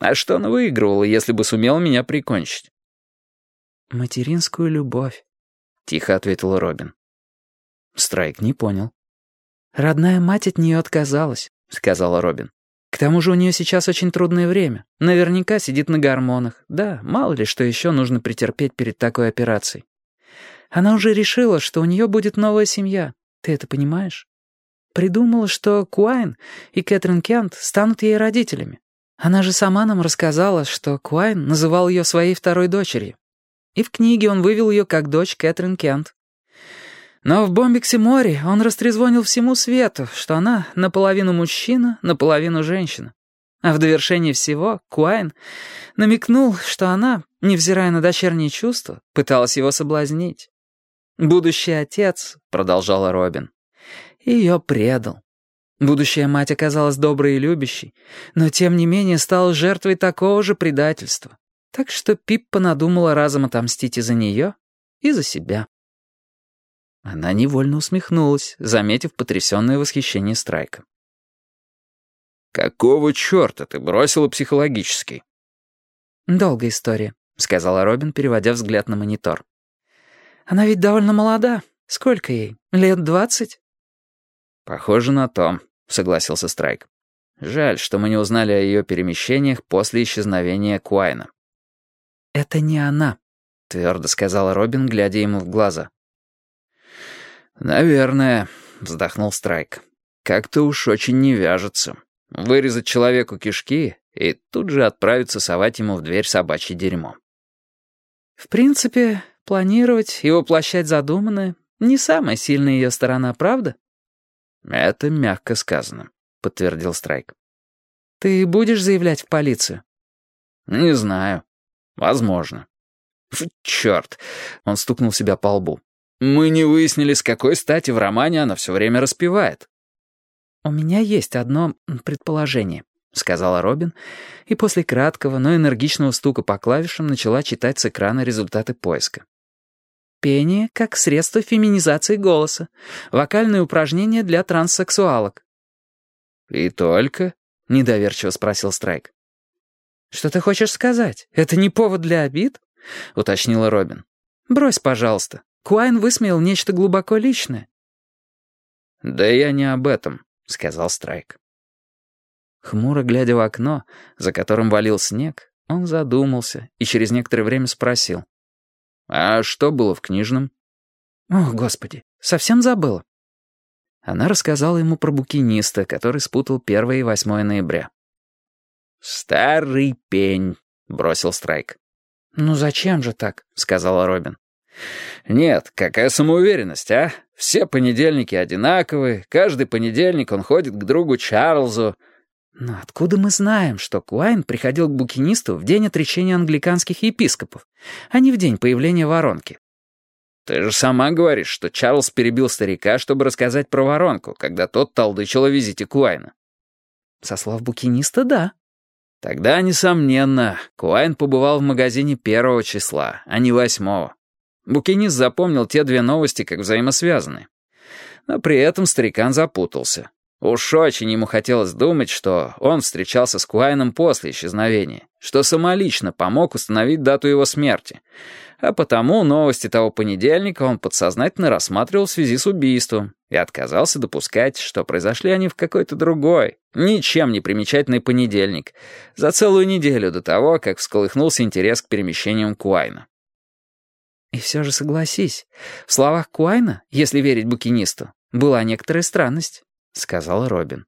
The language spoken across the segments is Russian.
А что она выигрывала, если бы сумела меня прикончить?» «Материнскую любовь», — тихо ответил Робин. Страйк не понял. «Родная мать от нее отказалась», — сказала Робин. «К тому же у нее сейчас очень трудное время. Наверняка сидит на гормонах. Да, мало ли что еще нужно претерпеть перед такой операцией. Она уже решила, что у нее будет новая семья. Ты это понимаешь? Придумала, что Куайн и Кэтрин Кент станут ей родителями. Она же сама нам рассказала, что Куайн называл ее своей второй дочерью. И в книге он вывел ее как дочь Кэтрин Кент. Но в Бомбиксе море он растрезвонил всему свету, что она наполовину мужчина, наполовину женщина. А в довершении всего Куайн намекнул, что она, невзирая на дочерние чувства, пыталась его соблазнить. «Будущий отец», — продолжала Робин, — «ее предал. Будущая мать оказалась доброй и любящей, но тем не менее стала жертвой такого же предательства. Так что Пиппа надумала разом отомстить и за нее, и за себя». Она невольно усмехнулась, заметив потрясенное восхищение Страйка. «Какого черта ты бросила психологический?» «Долгая история», — сказала Робин, переводя взгляд на монитор. «Она ведь довольно молода. Сколько ей? Лет двадцать?» «Похоже на то», — согласился Страйк. «Жаль, что мы не узнали о ее перемещениях после исчезновения Куайна». «Это не она», — твердо сказала Робин, глядя ему в глаза. «Наверное», — вздохнул Страйк. «Как-то уж очень не вяжется. Вырезать человеку кишки и тут же отправиться совать ему в дверь собачье дерьмо». «В принципе, планировать и воплощать задуманное — не самая сильная ее сторона, правда?» «Это мягко сказано», — подтвердил Страйк. «Ты будешь заявлять в полицию?» «Не знаю. Возможно». «Черт!» — он стукнул себя по лбу. Мы не выяснили, с какой стати в романе она все время распевает. «У меня есть одно предположение», — сказала Робин, и после краткого, но энергичного стука по клавишам начала читать с экрана результаты поиска. Пение как средство феминизации голоса. Вокальные упражнения для транссексуалок. «И только?» — недоверчиво спросил Страйк. «Что ты хочешь сказать? Это не повод для обид?» — уточнила Робин. «Брось, пожалуйста. Куайн высмеял нечто глубоко личное». «Да я не об этом», — сказал Страйк. Хмуро глядя в окно, за которым валил снег, он задумался и через некоторое время спросил. «А что было в книжном?» «О, Господи, совсем забыла». Она рассказала ему про букиниста, который спутал 1 и 8 ноября. «Старый пень», — бросил Страйк. «Ну зачем же так?» — сказала Робин. «Нет, какая самоуверенность, а? Все понедельники одинаковые, каждый понедельник он ходит к другу Чарльзу». «Но откуда мы знаем, что Куайн приходил к букинисту в день отречения англиканских епископов, а не в день появления воронки?» «Ты же сама говоришь, что Чарльз перебил старика, чтобы рассказать про воронку, когда тот толдычил о визите Куайна». «Со слов букиниста, да». «Тогда, несомненно, Куайн побывал в магазине первого числа, а не восьмого. Букинист запомнил те две новости как взаимосвязанные. Но при этом старикан запутался. Уж очень ему хотелось думать, что он встречался с Куайном после исчезновения, что самолично помог установить дату его смерти. А потому новости того понедельника он подсознательно рассматривал в связи с убийством и отказался допускать, что произошли они в какой-то другой, ничем не примечательный понедельник, за целую неделю до того, как всколыхнулся интерес к перемещениям Куайна. И все же согласись, в словах Куайна, если верить букинисту, была некоторая странность, — сказал Робин.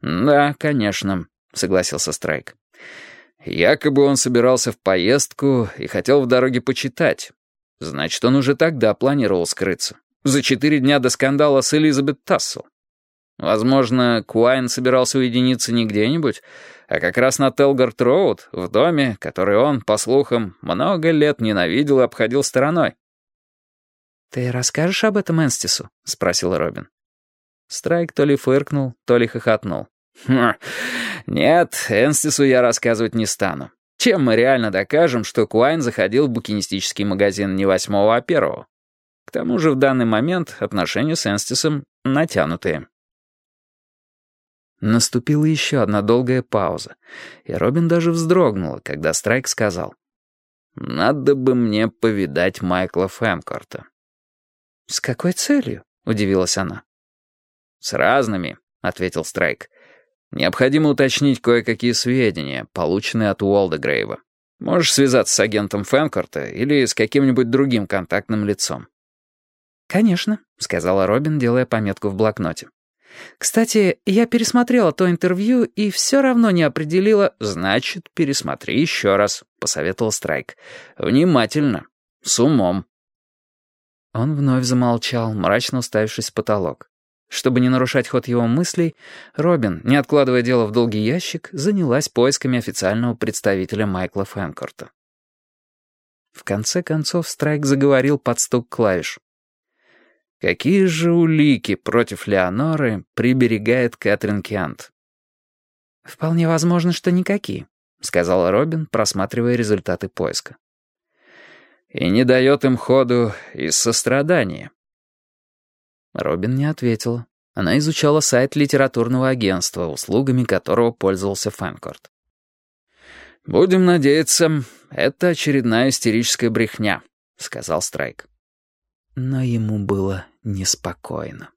«Да, конечно», — согласился Страйк. «Якобы он собирался в поездку и хотел в дороге почитать. Значит, он уже тогда планировал скрыться. За четыре дня до скандала с Элизабет Тассел. Возможно, Куайн собирался уединиться не где-нибудь, а как раз на Телгард-Роуд, в доме, который он, по слухам, много лет ненавидел и обходил стороной. «Ты расскажешь об этом Энстису?» — спросил Робин. Страйк то ли фыркнул, то ли хохотнул. «Хм, «Нет, Энстису я рассказывать не стану. Чем мы реально докажем, что Куайн заходил в букинистический магазин не восьмого, а первого? К тому же в данный момент отношения с Энстисом натянутые». Наступила еще одна долгая пауза, и Робин даже вздрогнула, когда Страйк сказал. «Надо бы мне повидать Майкла Фэнкорта». «С какой целью?» — удивилась она. «С разными», — ответил Страйк. «Необходимо уточнить кое-какие сведения, полученные от Уолда Грейва. Можешь связаться с агентом Фэнкорта или с каким-нибудь другим контактным лицом». «Конечно», — сказала Робин, делая пометку в блокноте. Кстати, я пересмотрела то интервью и все равно не определила... «Значит, пересмотри еще раз», — посоветовал Страйк. «Внимательно. С умом». Он вновь замолчал, мрачно уставившись в потолок. Чтобы не нарушать ход его мыслей, Робин, не откладывая дело в долгий ящик, занялась поисками официального представителя Майкла Фэнкорта. В конце концов Страйк заговорил под стук клавиш. Какие же улики против Леоноры приберегает Кэтрин Кент? «Вполне возможно, что никакие», — сказала Робин, просматривая результаты поиска. «И не дает им ходу из сострадания». Робин не ответила. Она изучала сайт литературного агентства, услугами которого пользовался Фэнкорт. «Будем надеяться, это очередная истерическая брехня», — сказал Страйк но ему было неспокойно.